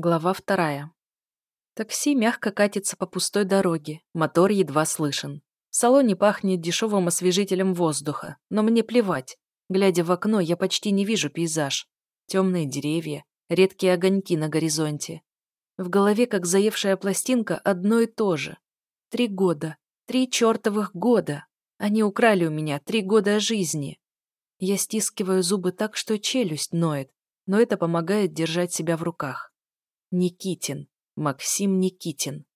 Глава вторая. Такси мягко катится по пустой дороге, мотор едва слышен. В салоне пахнет дешевым освежителем воздуха, но мне плевать. Глядя в окно, я почти не вижу пейзаж. Темные деревья, редкие огоньки на горизонте. В голове, как заевшая пластинка, одно и то же. Три года. Три чертовых года. Они украли у меня три года жизни. Я стискиваю зубы так, что челюсть ноет, но это помогает держать себя в руках. Никитин. Максим Никитин.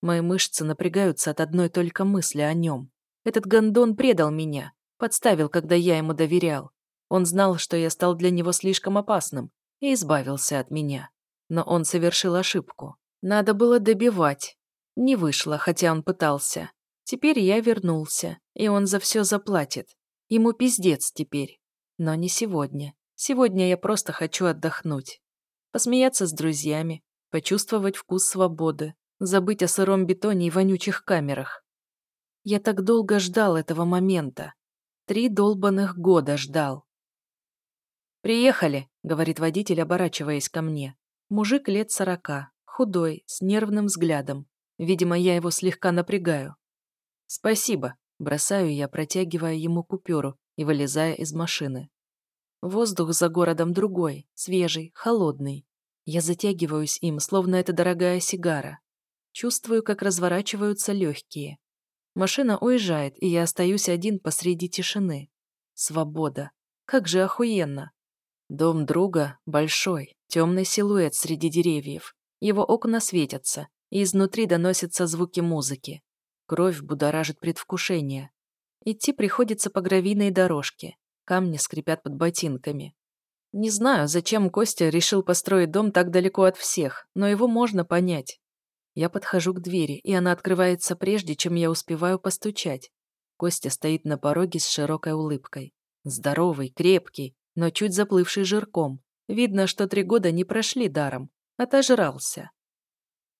Мои мышцы напрягаются от одной только мысли о нем. Этот гондон предал меня, подставил, когда я ему доверял. Он знал, что я стал для него слишком опасным, и избавился от меня. Но он совершил ошибку. Надо было добивать. Не вышло, хотя он пытался. Теперь я вернулся, и он за все заплатит. Ему пиздец теперь. Но не сегодня. Сегодня я просто хочу отдохнуть посмеяться с друзьями, почувствовать вкус свободы, забыть о сыром бетоне и вонючих камерах. Я так долго ждал этого момента. Три долбанных года ждал. «Приехали», — говорит водитель, оборачиваясь ко мне. Мужик лет сорока, худой, с нервным взглядом. Видимо, я его слегка напрягаю. «Спасибо», — бросаю я, протягивая ему купюру и вылезая из машины. Воздух за городом другой, свежий, холодный. Я затягиваюсь им, словно это дорогая сигара. Чувствую, как разворачиваются легкие. Машина уезжает, и я остаюсь один посреди тишины. Свобода. Как же охуенно. Дом друга большой, темный силуэт среди деревьев. Его окна светятся, и изнутри доносятся звуки музыки. Кровь будоражит предвкушение. Идти приходится по гравийной дорожке. Камни скрипят под ботинками. Не знаю, зачем Костя решил построить дом так далеко от всех, но его можно понять. Я подхожу к двери, и она открывается прежде, чем я успеваю постучать. Костя стоит на пороге с широкой улыбкой. Здоровый, крепкий, но чуть заплывший жирком. Видно, что три года не прошли даром. Отожрался.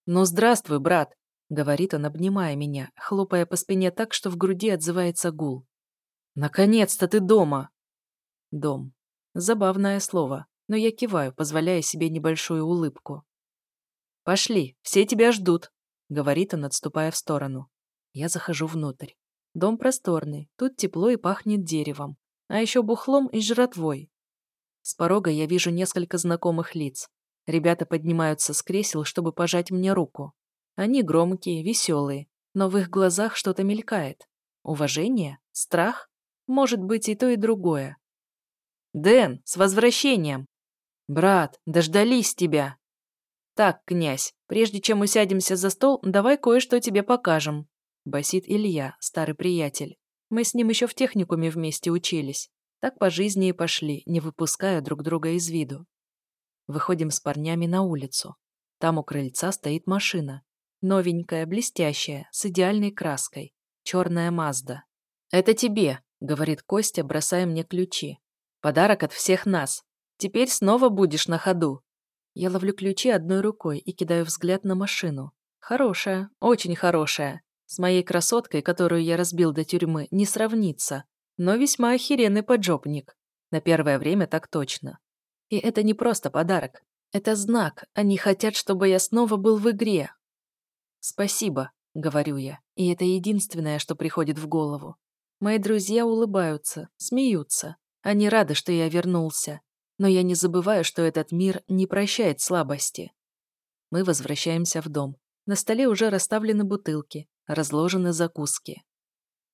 «Ну, здравствуй, брат», — говорит он, обнимая меня, хлопая по спине так, что в груди отзывается гул. «Наконец-то ты дома!» Дом. Забавное слово, но я киваю, позволяя себе небольшую улыбку. «Пошли, все тебя ждут», — говорит он, отступая в сторону. Я захожу внутрь. Дом просторный, тут тепло и пахнет деревом, а еще бухлом и жратвой. С порога я вижу несколько знакомых лиц. Ребята поднимаются с кресел, чтобы пожать мне руку. Они громкие, веселые, но в их глазах что-то мелькает. Уважение? Страх? Может быть и то, и другое. «Дэн, с возвращением!» «Брат, дождались тебя!» «Так, князь, прежде чем усядемся за стол, давай кое-что тебе покажем», — басит Илья, старый приятель. Мы с ним еще в техникуме вместе учились. Так по жизни и пошли, не выпуская друг друга из виду. Выходим с парнями на улицу. Там у крыльца стоит машина. Новенькая, блестящая, с идеальной краской. Черная Мазда. «Это тебе», — говорит Костя, бросая мне ключи. Подарок от всех нас. Теперь снова будешь на ходу. Я ловлю ключи одной рукой и кидаю взгляд на машину. Хорошая, очень хорошая. С моей красоткой, которую я разбил до тюрьмы, не сравнится. Но весьма охеренный поджопник. На первое время так точно. И это не просто подарок. Это знак. Они хотят, чтобы я снова был в игре. «Спасибо», — говорю я, и это единственное, что приходит в голову. Мои друзья улыбаются, смеются. Они рады, что я вернулся, но я не забываю, что этот мир не прощает слабости. Мы возвращаемся в дом. На столе уже расставлены бутылки, разложены закуски.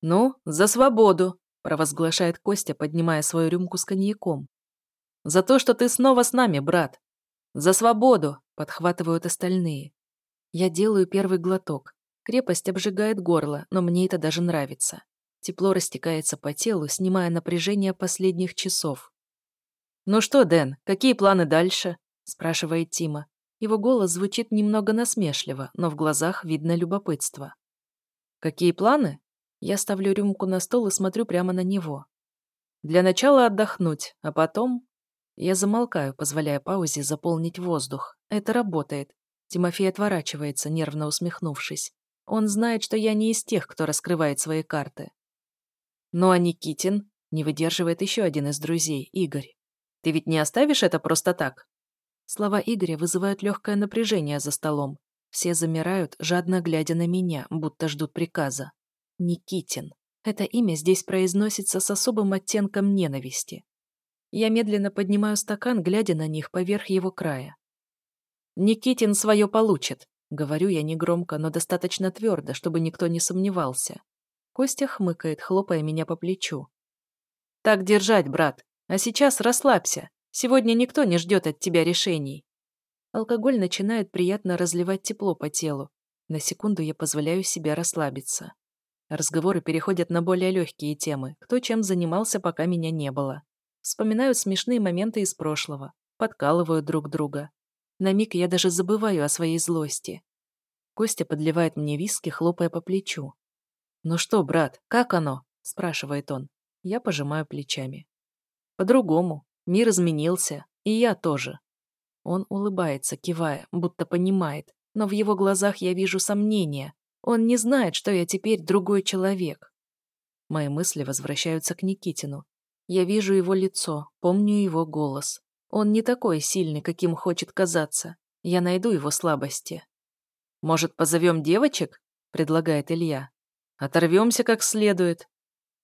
«Ну, за свободу!» – провозглашает Костя, поднимая свою рюмку с коньяком. «За то, что ты снова с нами, брат!» «За свободу!» – подхватывают остальные. Я делаю первый глоток. Крепость обжигает горло, но мне это даже нравится. Тепло растекается по телу, снимая напряжение последних часов. «Ну что, Дэн, какие планы дальше?» – спрашивает Тима. Его голос звучит немного насмешливо, но в глазах видно любопытство. «Какие планы?» Я ставлю рюмку на стол и смотрю прямо на него. «Для начала отдохнуть, а потом...» Я замолкаю, позволяя паузе заполнить воздух. Это работает. Тимофей отворачивается, нервно усмехнувшись. Он знает, что я не из тех, кто раскрывает свои карты. Ну а Никитин не выдерживает еще один из друзей, Игорь. Ты ведь не оставишь это просто так? Слова Игоря вызывают легкое напряжение за столом. Все замирают, жадно глядя на меня, будто ждут приказа. Никитин. Это имя здесь произносится с особым оттенком ненависти. Я медленно поднимаю стакан, глядя на них поверх его края. «Никитин свое получит», — говорю я негромко, но достаточно твердо, чтобы никто не сомневался. Костя хмыкает, хлопая меня по плечу. «Так держать, брат. А сейчас расслабься. Сегодня никто не ждет от тебя решений». Алкоголь начинает приятно разливать тепло по телу. На секунду я позволяю себе расслабиться. Разговоры переходят на более легкие темы, кто чем занимался, пока меня не было. Вспоминают смешные моменты из прошлого, подкалывают друг друга. На миг я даже забываю о своей злости. Костя подливает мне виски, хлопая по плечу. «Ну что, брат, как оно?» – спрашивает он. Я пожимаю плечами. «По-другому. Мир изменился. И я тоже». Он улыбается, кивая, будто понимает, но в его глазах я вижу сомнения. Он не знает, что я теперь другой человек. Мои мысли возвращаются к Никитину. Я вижу его лицо, помню его голос. Он не такой сильный, каким хочет казаться. Я найду его слабости. «Может, позовем девочек?» – предлагает Илья. Оторвемся как следует.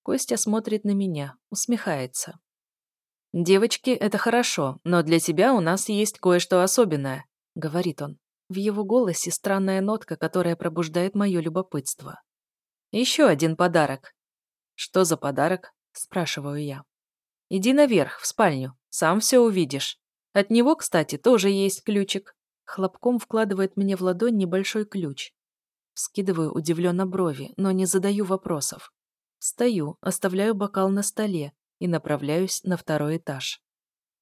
Костя смотрит на меня, усмехается. «Девочки, это хорошо, но для тебя у нас есть кое-что особенное», — говорит он. В его голосе странная нотка, которая пробуждает мое любопытство. «Еще один подарок». «Что за подарок?» — спрашиваю я. «Иди наверх, в спальню, сам все увидишь. От него, кстати, тоже есть ключик». Хлопком вкладывает мне в ладонь небольшой ключ. Скидываю удивленно брови, но не задаю вопросов. Встаю, оставляю бокал на столе и направляюсь на второй этаж.